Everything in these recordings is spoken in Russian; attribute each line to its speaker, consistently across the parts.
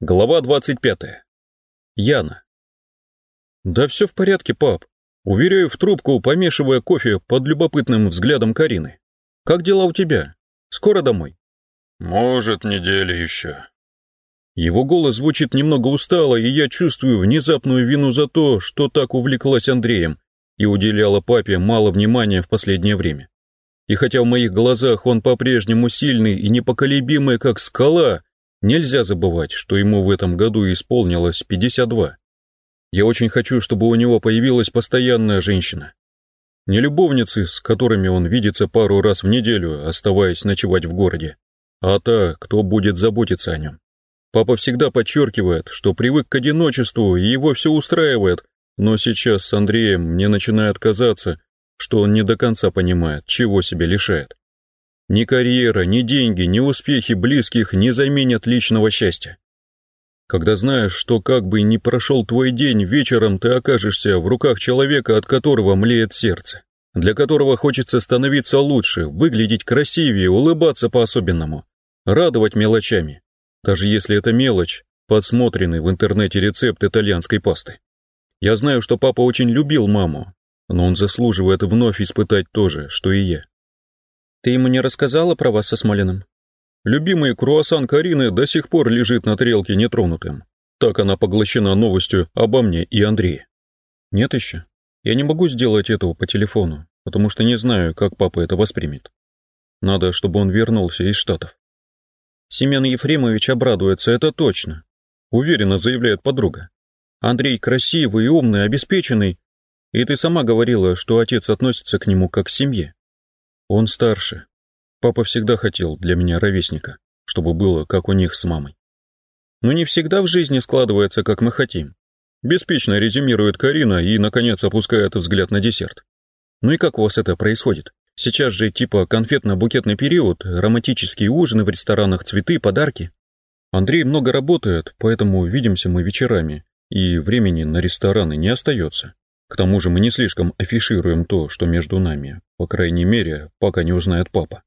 Speaker 1: Глава 25. Яна. Да все в порядке, пап. Уверяю в трубку, помешивая кофе под любопытным взглядом Карины. Как дела у тебя? Скоро домой?
Speaker 2: Может, неделя еще.
Speaker 1: Его голос звучит немного устало, и я чувствую внезапную вину за то, что так увлеклась Андреем и уделяла папе мало внимания в последнее время. И хотя в моих глазах он по-прежнему сильный и непоколебимый, как скала, Нельзя забывать, что ему в этом году исполнилось 52. Я очень хочу, чтобы у него появилась постоянная женщина. Не любовницы, с которыми он видится пару раз в неделю, оставаясь ночевать в городе, а та, кто будет заботиться о нем. Папа всегда подчеркивает, что привык к одиночеству и его все устраивает, но сейчас с Андреем мне начинает казаться, что он не до конца понимает, чего себя лишает. Ни карьера, ни деньги, ни успехи близких не заменят личного счастья. Когда знаешь, что как бы ни прошел твой день, вечером ты окажешься в руках человека, от которого млеет сердце, для которого хочется становиться лучше, выглядеть красивее, улыбаться по-особенному, радовать мелочами, даже если это мелочь, подсмотренный в интернете рецепт итальянской пасты. Я знаю, что папа очень любил маму, но он заслуживает вновь испытать то же, что и я. Ты ему не рассказала про вас со Смолиным? Любимый круассан Карины до сих пор лежит на тарелке нетронутым. Так она поглощена новостью обо мне и Андрее. Нет еще. Я не могу сделать этого по телефону, потому что не знаю, как папа это воспримет. Надо, чтобы он вернулся из Штатов. Семен Ефремович обрадуется, это точно. Уверенно заявляет подруга. Андрей красивый, умный, обеспеченный. И ты сама говорила, что отец относится к нему как к семье. Он старше. Папа всегда хотел для меня ровесника, чтобы было, как у них с мамой. Но не всегда в жизни складывается, как мы хотим. Беспечно резюмирует Карина и, наконец, опускает взгляд на десерт. Ну и как у вас это происходит? Сейчас же типа конфетно-букетный период, романтические ужины в ресторанах, цветы, подарки. Андрей много работает, поэтому видимся мы вечерами, и времени на рестораны не остается. К тому же мы не слишком афишируем то, что между нами, по крайней мере, пока не узнает папа.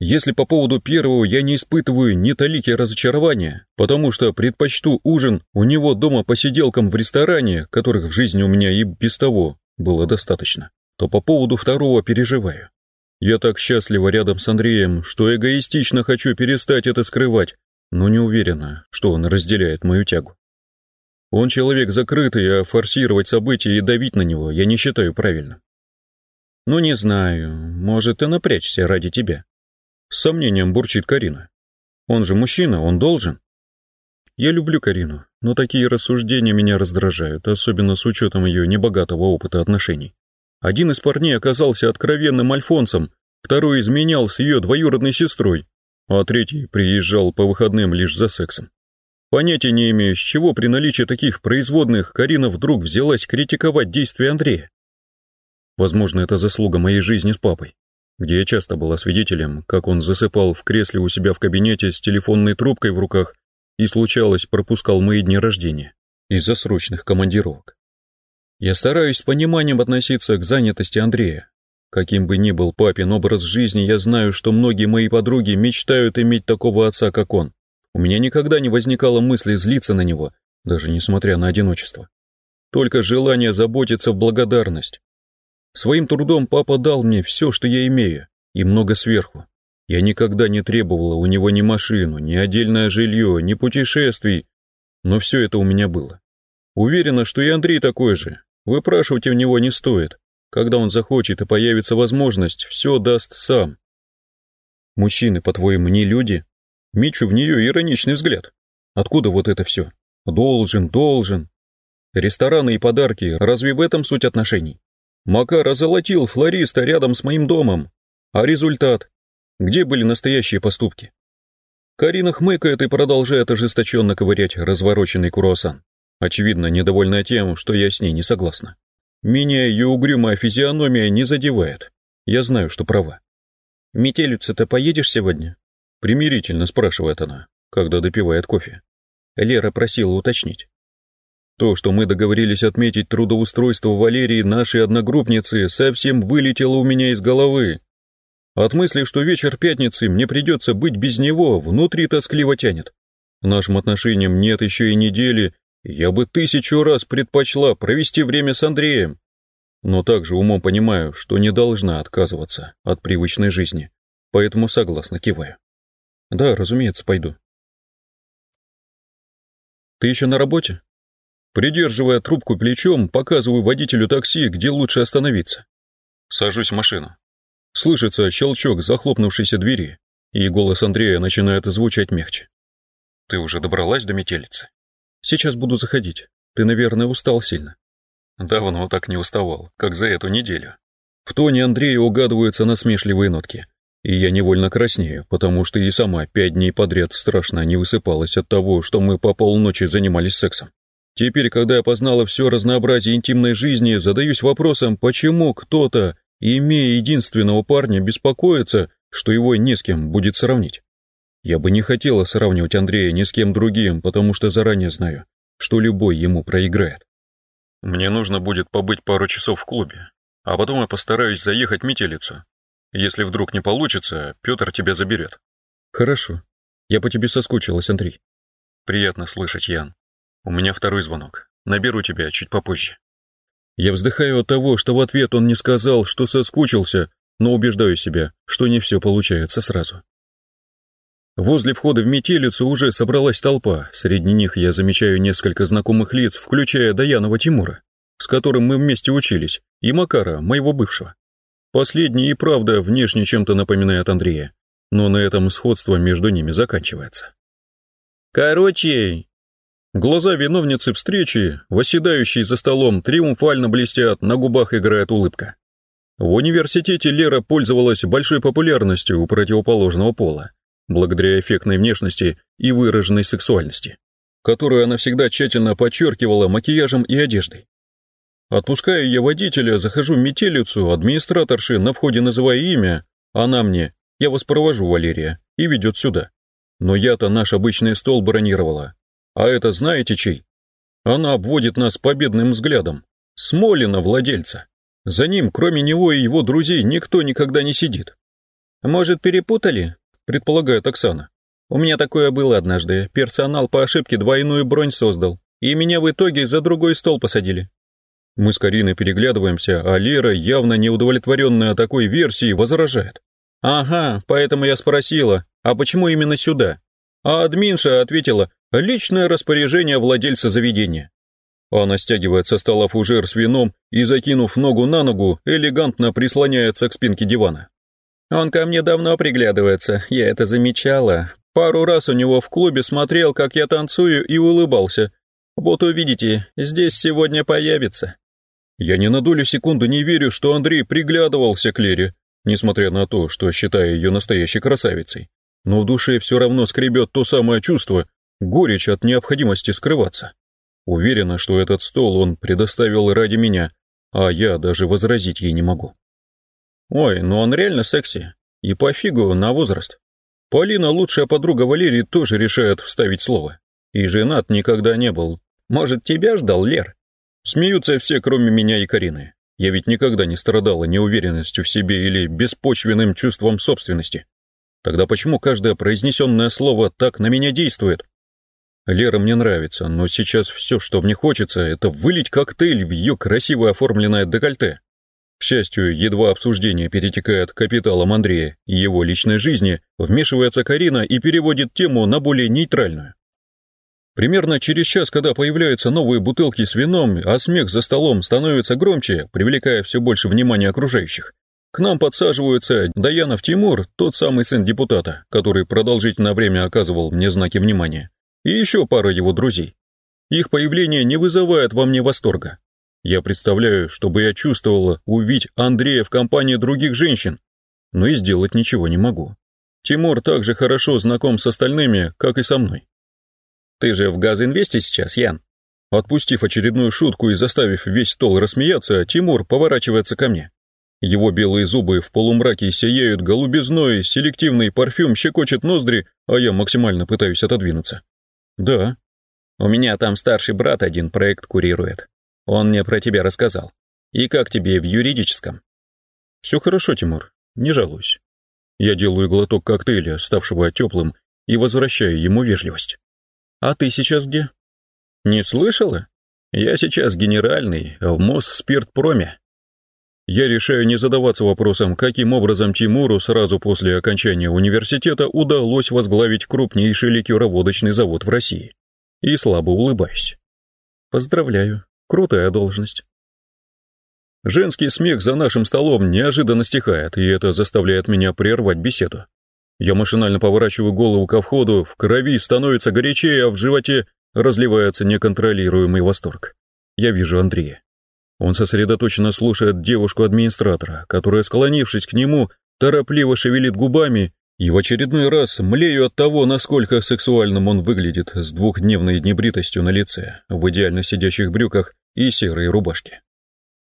Speaker 1: Если по поводу первого я не испытываю ни талики разочарования, потому что предпочту ужин у него дома посиделкам в ресторане, которых в жизни у меня и без того было достаточно, то по поводу второго переживаю. Я так счастлива рядом с Андреем, что эгоистично хочу перестать это скрывать, но не уверена, что он разделяет мою тягу. Он человек закрытый, а форсировать события и давить на него я не считаю правильным. Ну, не знаю, может и напрячься ради тебя. С сомнением бурчит Карина. Он же мужчина, он должен. Я люблю Карину, но такие рассуждения меня раздражают, особенно с учетом ее небогатого опыта отношений. Один из парней оказался откровенным альфонсом, второй изменял с ее двоюродной сестрой, а третий приезжал по выходным лишь за сексом. Понятия не имею, с чего при наличии таких производных Карина вдруг взялась критиковать действия Андрея. Возможно, это заслуга моей жизни с папой, где я часто была свидетелем, как он засыпал в кресле у себя в кабинете с телефонной трубкой в руках и, случалось, пропускал мои дни рождения из-за срочных командировок. Я стараюсь с пониманием относиться к занятости Андрея. Каким бы ни был папин образ жизни, я знаю, что многие мои подруги мечтают иметь такого отца, как он. У меня никогда не возникало мысли злиться на него, даже несмотря на одиночество. Только желание заботиться в благодарность. Своим трудом папа дал мне все, что я имею, и много сверху. Я никогда не требовала у него ни машину, ни отдельное жилье, ни путешествий, но все это у меня было. Уверена, что и Андрей такой же. Выпрашивать у него не стоит. Когда он захочет и появится возможность, все даст сам. Мужчины, по-твоему, не люди? Мичу в нее ироничный взгляд. Откуда вот это все? Должен, должен. Рестораны и подарки, разве в этом суть отношений? Макар озолотил флориста рядом с моим домом. А результат? Где были настоящие поступки? Карина хмыкает и продолжает ожесточенно ковырять развороченный круассан. Очевидно, недовольная тем, что я с ней не согласна. Меня ее угрюмая физиономия не задевает. Я знаю, что права. «Метелицу-то поедешь сегодня?» Примирительно спрашивает она, когда допивает кофе. Лера просила уточнить. То, что мы договорились отметить трудоустройство Валерии, нашей одногруппницы, совсем вылетело у меня из головы. От мысли, что вечер пятницы мне придется быть без него, внутри тоскливо тянет. Нашим отношениям нет еще и недели, я бы тысячу раз предпочла провести время с Андреем. Но также умом понимаю, что не должна отказываться от привычной жизни, поэтому согласно киваю. Да, разумеется, пойду. Ты еще на работе? Придерживая трубку плечом, показываю водителю такси, где лучше остановиться. Сажусь в машину. Слышится щелчок захлопнувшейся двери, и голос Андрея начинает звучать мягче. Ты уже добралась до метелицы? Сейчас буду заходить. Ты, наверное, устал сильно. Давно так не уставал, как за эту неделю. В тоне Андрея угадываются насмешливые нотки, и я невольно краснею, потому что и сама пять дней подряд страшно не высыпалась от того, что мы по полночи занимались сексом. Теперь, когда я познала все разнообразие интимной жизни, задаюсь вопросом, почему кто-то, имея единственного парня, беспокоится, что его не с кем будет сравнить. Я бы не хотела сравнивать Андрея ни с кем другим, потому что заранее знаю, что любой ему проиграет. Мне нужно будет побыть пару часов в клубе, а потом я постараюсь заехать в метелицу. Если вдруг не получится, Петр тебя заберет. Хорошо. Я по тебе соскучилась, Андрей. Приятно слышать, Ян. У меня второй звонок. Наберу тебя чуть попозже. Я вздыхаю от того, что в ответ он не сказал, что соскучился, но убеждаю себя, что не все получается сразу. Возле входа в метелицу уже собралась толпа, среди них я замечаю несколько знакомых лиц, включая Даянова Тимура, с которым мы вместе учились, и Макара, моего бывшего. Последний и правда внешне чем-то напоминает Андрея, но на этом сходство между ними заканчивается. «Короче, Глаза виновницы встречи, восседающей за столом, триумфально блестят, на губах играет улыбка. В университете Лера пользовалась большой популярностью у противоположного пола, благодаря эффектной внешности и выраженной сексуальности, которую она всегда тщательно подчеркивала макияжем и одеждой. Отпуская я водителя, захожу в метелицу, администраторши на входе называя имя, она мне «Я вас провожу, Валерия», и ведет сюда. Но я-то наш обычный стол бронировала, а это знаете чей? Она обводит нас победным взглядом. Смолина владельца. За ним, кроме него и его друзей, никто никогда не сидит. Может, перепутали? Предполагает Оксана. У меня такое было однажды. Персонал по ошибке двойную бронь создал. И меня в итоге за другой стол посадили. Мы с Кариной переглядываемся, а Лера, явно неудовлетворенная такой версией, возражает. «Ага, поэтому я спросила, а почему именно сюда?» А админша ответила, Личное распоряжение владельца заведения. Она стягивает со стола фужер с вином и, закинув ногу на ногу, элегантно прислоняется к спинке дивана. Он ко мне давно приглядывается, я это замечала. Пару раз у него в клубе смотрел, как я танцую, и улыбался. Вот увидите, здесь сегодня появится. Я ни на долю секунды не верю, что Андрей приглядывался к Лере, несмотря на то, что считаю ее настоящей красавицей. Но в душе все равно скребет то самое чувство, горечь от необходимости скрываться. Уверена, что этот стол он предоставил ради меня, а я даже возразить ей не могу. Ой, ну он реально секси. И пофигу на возраст. Полина, лучшая подруга Валерии, тоже решает вставить слово. И женат никогда не был. Может, тебя ждал, Лер? Смеются все, кроме меня и Карины. Я ведь никогда не страдала неуверенностью в себе или беспочвенным чувством собственности. Тогда почему каждое произнесенное слово так на меня действует? Лера мне нравится, но сейчас все, что мне хочется, это вылить коктейль в ее красиво оформленное декольте. К счастью, едва обсуждение перетекает к капиталам Андрея и его личной жизни, вмешивается Карина и переводит тему на более нейтральную. Примерно через час, когда появляются новые бутылки с вином, а смех за столом становится громче, привлекая все больше внимания окружающих, к нам подсаживаются Даянов Тимур, тот самый сын депутата, который продолжительное время оказывал мне знаки внимания, и еще пара его друзей. Их появление не вызывает во мне восторга. Я представляю, чтобы я чувствовала увидеть Андрея в компании других женщин, но и сделать ничего не могу. Тимур также хорошо знаком с остальными, как и со мной. Ты же в Газинвесте сейчас, Ян? Отпустив очередную шутку и заставив весь стол рассмеяться, Тимур поворачивается ко мне. Его белые зубы в полумраке сияют голубизной, селективный парфюм щекочет ноздри, а я максимально пытаюсь отодвинуться. Да. У меня там старший брат один проект курирует. Он мне про тебя рассказал. И как тебе в юридическом? Все хорошо, Тимур, не жалуюсь. Я делаю глоток коктейля, ставшего теплым, и возвращаю ему вежливость. А ты сейчас где? Не слышала? Я сейчас генеральный, в Мосспиртпроме. Я решаю не задаваться вопросом, каким образом Тимуру сразу после окончания университета удалось возглавить крупнейший ликероводочный завод в России. И слабо улыбаюсь. Поздравляю, крутая должность. Женский смех за нашим столом неожиданно стихает, и это заставляет меня прервать беседу. Я машинально поворачиваю голову ко входу, в крови становится горячее, а в животе разливается неконтролируемый восторг. Я вижу Андрея. Он сосредоточенно слушает девушку-администратора, которая, склонившись к нему, торопливо шевелит губами, и в очередной раз млею от того, насколько сексуальным он выглядит с двухдневной небритостью на лице, в идеально сидящих брюках и серой рубашке.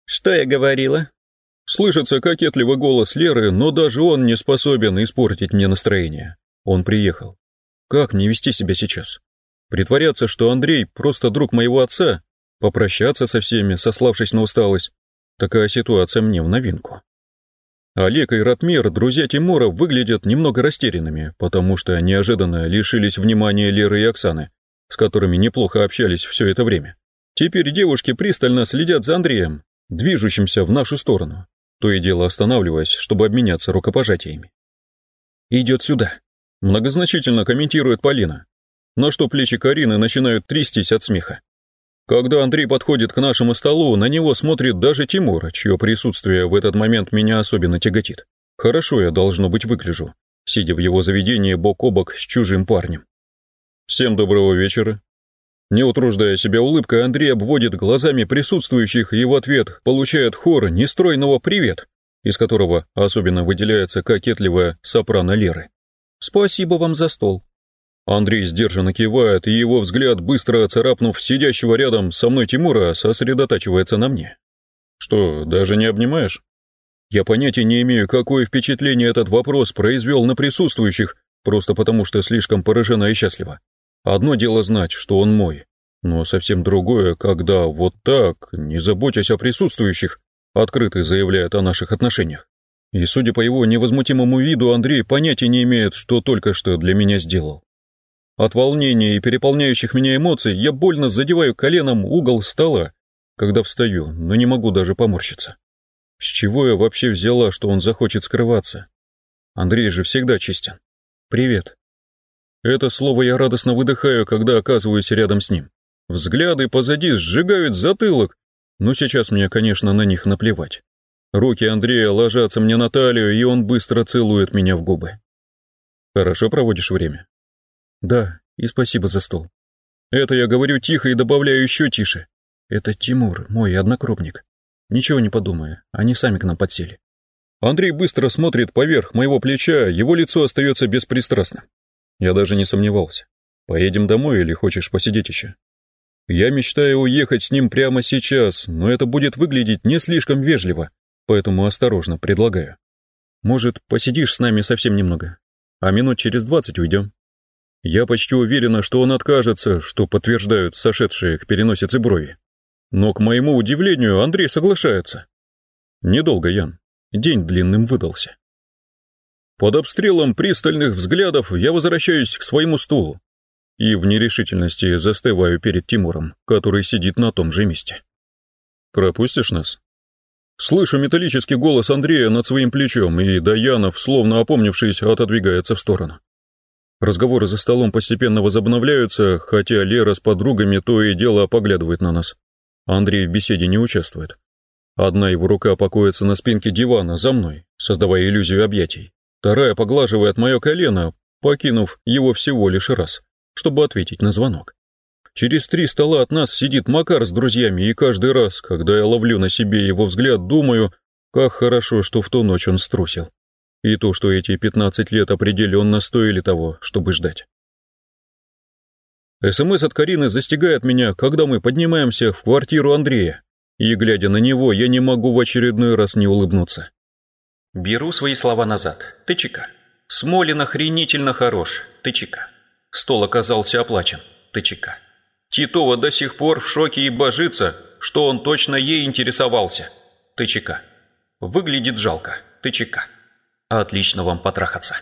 Speaker 3: «Что я говорила?»
Speaker 1: Слышится кокетливый голос Леры, но даже он не способен испортить мне настроение. Он приехал. Как не вести себя сейчас? Притворяться, что Андрей просто друг моего отца, попрощаться со всеми, сославшись на усталость. Такая ситуация мне в новинку. Олег и Ратмир, друзья Тимура, выглядят немного растерянными, потому что неожиданно лишились внимания Леры и Оксаны, с которыми неплохо общались все это время. Теперь девушки пристально следят за Андреем, движущимся в нашу сторону, то и дело останавливаясь, чтобы обменяться рукопожатиями. «Идет сюда», — многозначительно комментирует Полина, на что плечи Карины начинают трястись от смеха. Когда Андрей подходит к нашему столу, на него смотрит даже Тимур, чье присутствие в этот момент меня особенно тяготит. Хорошо я, должно быть, выгляжу, сидя в его заведении бок о бок с чужим парнем. Всем доброго вечера. Не утруждая себя улыбкой, Андрей обводит глазами присутствующих и в ответ получает хор нестройного «привет», из которого особенно выделяется кокетливая сопрано Леры. «Спасибо вам за стол», Андрей сдержанно кивает, и его взгляд, быстро царапнув сидящего рядом со мной Тимура, сосредотачивается на мне. Что, даже не обнимаешь? Я понятия не имею, какое впечатление этот вопрос произвел на присутствующих, просто потому что слишком поражена и счастлива. Одно дело знать, что он мой, но совсем другое, когда вот так, не заботясь о присутствующих, открыто заявляет о наших отношениях. И судя по его невозмутимому виду, Андрей понятия не имеет, что только что для меня сделал. От волнения и переполняющих меня эмоций я больно задеваю коленом угол стола, когда встаю, но не могу даже поморщиться. С чего я вообще взяла, что он захочет скрываться? Андрей же всегда честен. Привет. Это слово я радостно выдыхаю, когда оказываюсь рядом с ним. Взгляды позади сжигают затылок, но сейчас мне, конечно, на них наплевать. Руки Андрея ложатся мне на талию, и он быстро целует меня в губы. Хорошо проводишь время? Да, и спасибо за стол. Это я говорю тихо и добавляю еще тише. Это Тимур, мой однокрупник. Ничего не подумая, они сами к нам подсели. Андрей быстро смотрит поверх моего плеча, его лицо остается беспристрастным. Я даже не сомневался. Поедем домой или хочешь посидеть еще? Я мечтаю уехать с ним прямо сейчас, но это будет выглядеть не слишком вежливо, поэтому осторожно предлагаю. Может, посидишь с нами совсем немного, а минут через двадцать уйдем? Я почти уверена, что он откажется, что подтверждают сошедшие к переносице брови. Но, к моему удивлению, Андрей соглашается. Недолго, Ян. День длинным выдался. Под обстрелом пристальных взглядов я возвращаюсь к своему стулу и в нерешительности застываю перед Тимуром, который сидит на том же месте. «Пропустишь нас?» Слышу металлический голос Андрея над своим плечом, и Даянов, словно опомнившись, отодвигается в сторону. Разговоры за столом постепенно возобновляются, хотя Лера с подругами то и дело поглядывает на нас. Андрей в беседе не участвует. Одна его рука покоится на спинке дивана за мной, создавая иллюзию объятий. Вторая поглаживает мое колено, покинув его всего лишь раз, чтобы ответить на звонок. Через три стола от нас сидит Макар с друзьями, и каждый раз, когда я ловлю на себе его взгляд, думаю, как хорошо, что в ту ночь он струсил и то, что эти 15 лет определенно стоили того, чтобы ждать. СМС от Карины застигает меня, когда мы поднимаемся в квартиру Андрея, и, глядя на него, я не могу в очередной раз не улыбнуться.
Speaker 3: Беру свои слова назад. Тычика. Смолин охренительно хорош. Тычика. Стол оказался оплачен. Тычика. Титова до сих пор в шоке и божится, что он точно ей интересовался. Тычика. Выглядит жалко. Тычика. Отлично вам потрахаться.